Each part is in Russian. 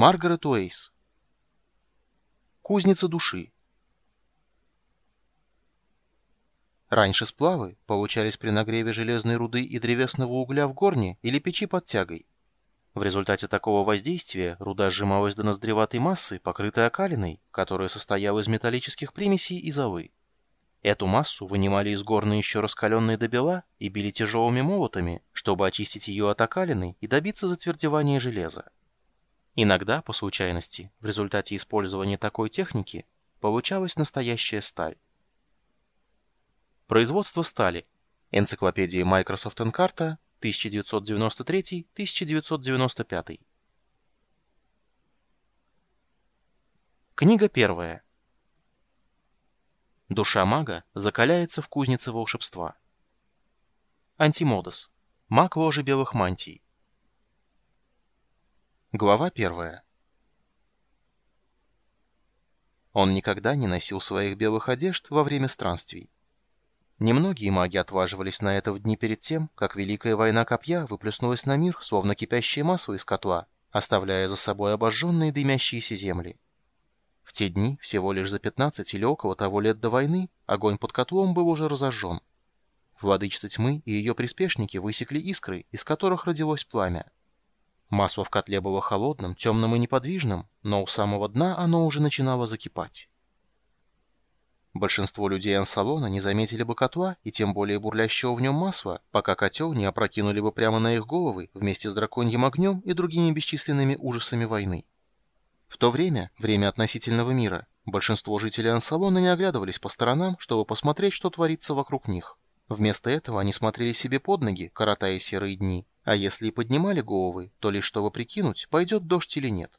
Маргарет Уэйс. Кузница души. Раньше сплавы получались при нагреве железной руды и древесного угля в горне или печи под тягой. В результате такого воздействия руда сжималась до ноздреватой массы, покрытой окалиной, которая состояла из металлических примесей и золы. Эту массу вынимали из горны еще раскаленной до бела и били тяжелыми молотами, чтобы очистить ее от окалины и добиться затвердевания железа. Иногда, по случайности, в результате использования такой техники, получалась настоящая сталь. Производство стали. Энциклопедия Microsoft Encarta, 1993-1995. Книга первая. Душа мага закаляется в кузнице волшебства. Антимодос. Маг ложи белых мантий. Глава первая. Он никогда не носил своих белых одежд во время странствий. Немногие маги отваживались на это в дни перед тем, как Великая война копья выплеснулась на мир, словно кипящее масло из котла, оставляя за собой обожженные дымящиеся земли. В те дни, всего лишь за 15 или около того лет до войны, огонь под котлом был уже разожжен. Владычица тьмы и ее приспешники высекли искры, из которых родилось пламя. Масло в котле было холодным, темным и неподвижным, но у самого дна оно уже начинало закипать. Большинство людей Ансалона не заметили бы котла и тем более бурлящего в нем масла, пока котел не опрокинули бы прямо на их головы вместе с драконьим огнем и другими бесчисленными ужасами войны. В то время, время относительного мира, большинство жителей Ансалона не оглядывались по сторонам, чтобы посмотреть, что творится вокруг них. Вместо этого они смотрели себе под ноги, коротая серые дни, а если и поднимали головы, то лишь чтобы прикинуть, пойдет дождь или нет.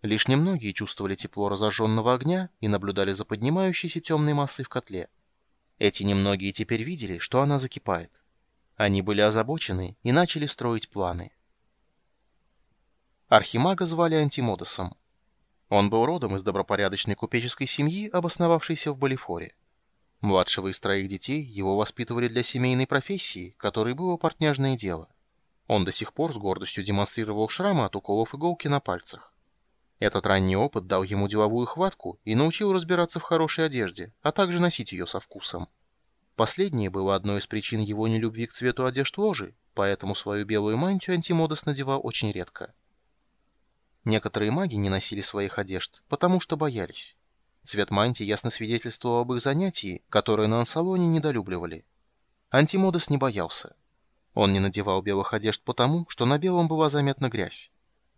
Лишь немногие чувствовали тепло разожженного огня и наблюдали за поднимающейся темной массой в котле. Эти немногие теперь видели, что она закипает. Они были озабочены и начали строить планы. Архимага звали Антимодосом. Он был родом из добропорядочной купеческой семьи, обосновавшейся в Балифоре. Младшего из троих детей его воспитывали для семейной профессии, которой было портняжное дело. Он до сих пор с гордостью демонстрировал шрамы от уколов иголки на пальцах. Этот ранний опыт дал ему деловую хватку и научил разбираться в хорошей одежде, а также носить ее со вкусом. Последнее было одной из причин его нелюбви к цвету одежд ложи, поэтому свою белую мантию Антимодос надевал очень редко. Некоторые маги не носили своих одежд, потому что боялись. Цвет мантии ясно свидетельствовал об их занятии, которое на ансалоне недолюбливали. Антимодос не боялся. Он не надевал белых одежд потому, что на белом была заметна грязь.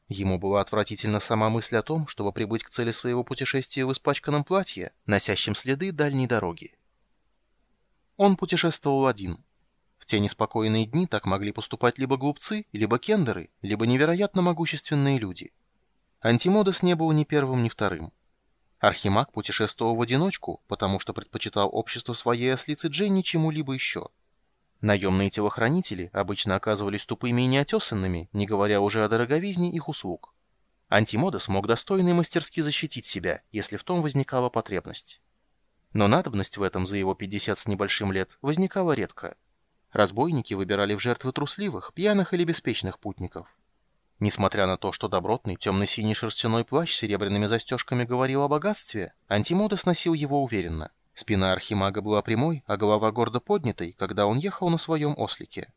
Ему была отвратительна сама мысль о том, чтобы прибыть к цели своего путешествия в испачканном платье, носящем следы дальней дороги. Он путешествовал один. В те неспокойные дни так могли поступать либо глупцы, либо кендеры, либо невероятно могущественные люди. Антимодос не был ни первым, ни вторым. Архимаг путешествовал в одиночку, потому что предпочитал общество своей ослицы Дженни чему-либо еще – Наемные телохранители обычно оказывались тупыми и неотесанными, не говоря уже о дороговизне их услуг. Антимода смог достойно и мастерски защитить себя, если в том возникала потребность. Но надобность в этом за его 50 с небольшим лет возникала редко. Разбойники выбирали в жертвы трусливых, пьяных или беспечных путников. Несмотря на то, что добротный темно-синий шерстяной плащ с серебряными застежками говорил о богатстве, Антимода сносил его уверенно – Спина архимага была прямой, а голова гордо поднятой, когда он ехал на своем ослике.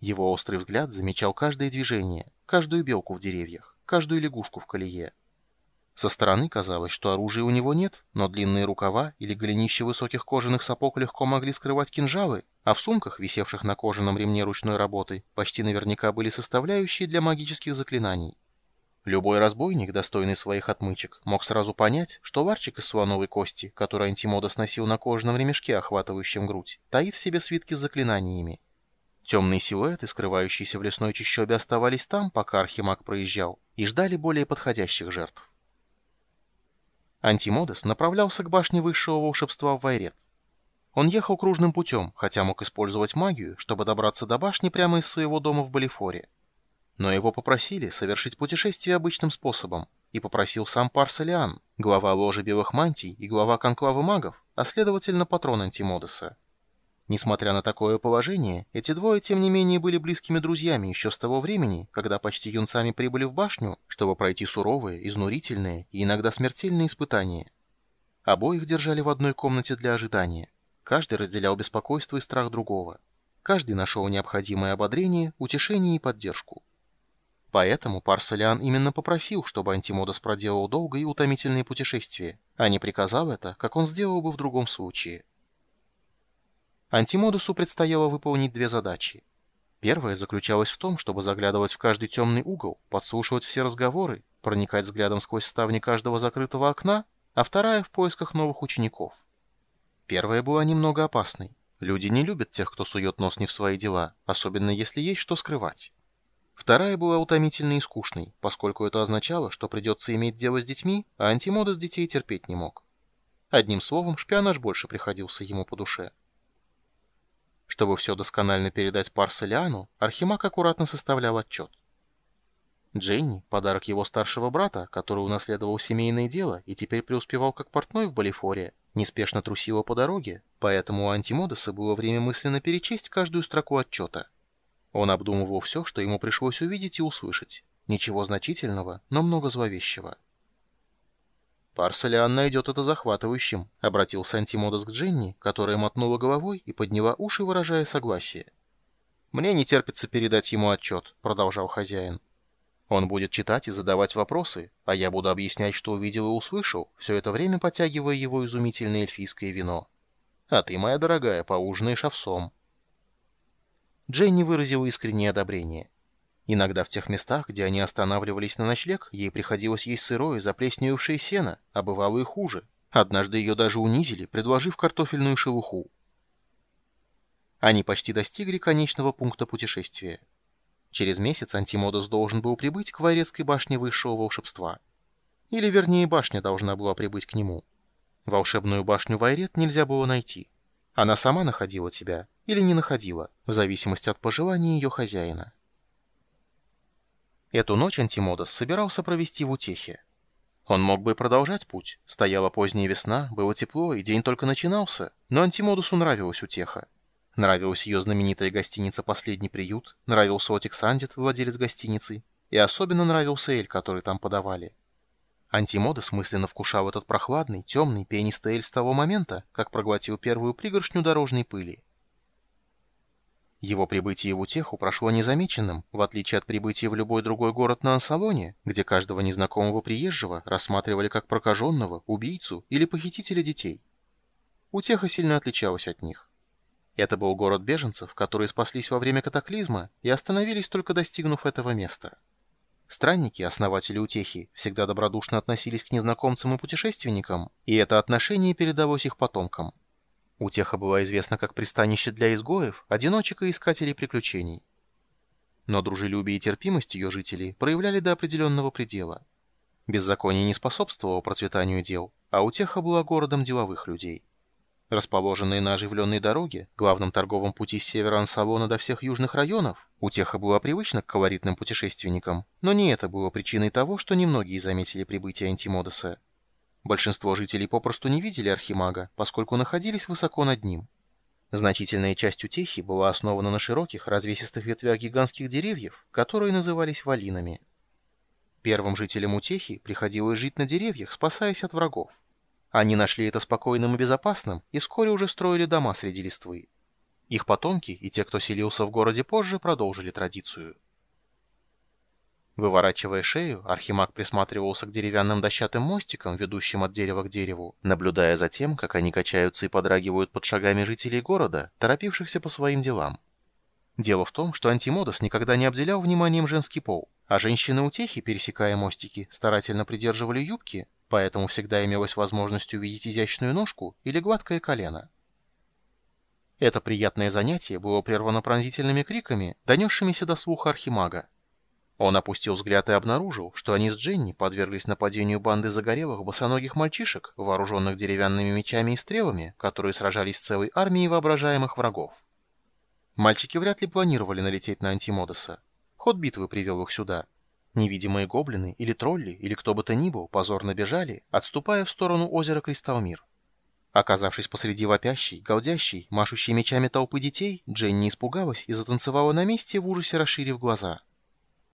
Его острый взгляд замечал каждое движение, каждую белку в деревьях, каждую лягушку в колее. Со стороны казалось, что оружия у него нет, но длинные рукава или голенища высоких кожаных сапог легко могли скрывать кинжалы, а в сумках, висевших на кожаном ремне ручной работы, почти наверняка были составляющие для магических заклинаний. Любой разбойник, достойный своих отмычек, мог сразу понять, что ларчик из слоновой кости, который Антимода сносил на кожаном ремешке, охватывающем грудь, таит в себе свитки с заклинаниями. Темные силуэты, скрывающиеся в лесной чащобе, оставались там, пока Архимаг проезжал, и ждали более подходящих жертв. Антимодес направлялся к башне высшего волшебства в Вайрет. Он ехал кружным путем, хотя мог использовать магию, чтобы добраться до башни прямо из своего дома в Балифоре. Но его попросили совершить путешествие обычным способом, и попросил сам Парсалиан, глава ложи белых мантий и глава конклава магов, а следовательно патрон Антимодеса. Несмотря на такое положение, эти двое, тем не менее, были близкими друзьями еще с того времени, когда почти юнцами прибыли в башню, чтобы пройти суровые, изнурительные и иногда смертельные испытания. Обоих держали в одной комнате для ожидания. Каждый разделял беспокойство и страх другого. Каждый нашел необходимое ободрение, утешение и поддержку. Поэтому Парсалиан именно попросил, чтобы Антимодос проделал долгое и утомительное путешествие, а не приказал это, как он сделал бы в другом случае. Антимодусу предстояло выполнить две задачи. Первая заключалась в том, чтобы заглядывать в каждый темный угол, подслушивать все разговоры, проникать взглядом сквозь ставни каждого закрытого окна, а вторая — в поисках новых учеников. Первая была немного опасной. Люди не любят тех, кто сует нос не в свои дела, особенно если есть что скрывать. Вторая была утомительной и скучной, поскольку это означало, что придется иметь дело с детьми, а антимода с детей терпеть не мог. Одним словом, шпионаж больше приходился ему по душе. Чтобы все досконально передать Парселиану, Архимаг аккуратно составлял отчет. Дженни, подарок его старшего брата, который унаследовал семейное дело и теперь преуспевал как портной в Балифоре, неспешно трусила по дороге, поэтому у Антимодеса было время мысленно перечесть каждую строку отчета. Он обдумывал все, что ему пришлось увидеть и услышать. Ничего значительного, но много зловещего. «Парселиан найдет это захватывающим», — обратился Антимодос к Дженни, которая мотнула головой и подняла уши, выражая согласие. «Мне не терпится передать ему отчет», — продолжал хозяин. «Он будет читать и задавать вопросы, а я буду объяснять, что увидел и услышал, все это время потягивая его изумительное эльфийское вино. А ты, моя дорогая, поужинаешь овсом». Дженни выразила искреннее одобрение. Иногда в тех местах, где они останавливались на ночлег, ей приходилось есть сырое, заплесневевшее сено, а бывало и хуже. Однажды ее даже унизили, предложив картофельную шелуху. Они почти достигли конечного пункта путешествия. Через месяц Антимодус должен был прибыть к Вайрецкой башне высшего волшебства. Или, вернее, башня должна была прибыть к нему. Волшебную башню Вайрет нельзя было найти. Она сама находила тебя или не находила, в зависимости от пожеланий ее хозяина. Эту ночь Антимодос собирался провести в утехе. Он мог бы продолжать путь. Стояла поздняя весна, было тепло, и день только начинался, но Антимодусу нравилась утеха. Нравилась ее знаменитая гостиница «Последний приют», нравился Отик Сандит, владелец гостиницы, и особенно нравился эль, который там подавали. Антимодос мысленно вкушал этот прохладный, темный, пенистый эль с того момента, как проглотил первую пригоршню дорожной пыли. Его прибытие в Утеху прошло незамеченным, в отличие от прибытия в любой другой город на Ансалоне, где каждого незнакомого приезжего рассматривали как прокаженного, убийцу или похитителя детей. Утеха сильно отличалась от них. Это был город беженцев, которые спаслись во время катаклизма и остановились только достигнув этого места. Странники, основатели Утехи, всегда добродушно относились к незнакомцам и путешественникам, и это отношение передалось их потомкам. Утеха была известна как пристанище для изгоев, одиночек и искателей приключений. Но дружелюбие и терпимость ее жителей проявляли до определенного предела. Беззаконие не способствовало процветанию дел, а Утеха была городом деловых людей. Расположенные на оживленной дороге, главном торговом пути с севера Ансалона до всех южных районов, Утеха была привычна к колоритным путешественникам, но не это было причиной того, что немногие заметили прибытие Антимодоса. Большинство жителей попросту не видели архимага, поскольку находились высоко над ним. Значительная часть утехи была основана на широких, развесистых ветвях гигантских деревьев, которые назывались валинами. Первым жителям утехи приходилось жить на деревьях, спасаясь от врагов. Они нашли это спокойным и безопасным, и вскоре уже строили дома среди листвы. Их потомки и те, кто селился в городе позже, продолжили традицию. Выворачивая шею, Архимаг присматривался к деревянным дощатым мостикам, ведущим от дерева к дереву, наблюдая за тем, как они качаются и подрагивают под шагами жителей города, торопившихся по своим делам. Дело в том, что Антимодос никогда не обделял вниманием женский пол, а женщины-утехи, пересекая мостики, старательно придерживали юбки, поэтому всегда имелась возможность увидеть изящную ножку или гладкое колено. Это приятное занятие было прервано пронзительными криками, донесшимися до слуха Архимага. Он опустил взгляд и обнаружил, что они с Дженни подверглись нападению банды загорелых босоногих мальчишек, вооруженных деревянными мечами и стрелами, которые сражались с целой армией воображаемых врагов. Мальчики вряд ли планировали налететь на Антимодоса. Ход битвы привел их сюда. Невидимые гоблины или тролли, или кто бы то ни был, позорно бежали, отступая в сторону озера Кристалмир. Оказавшись посреди вопящей, галдящей, машущей мечами толпы детей, Дженни испугалась и затанцевала на месте, в ужасе расширив глаза.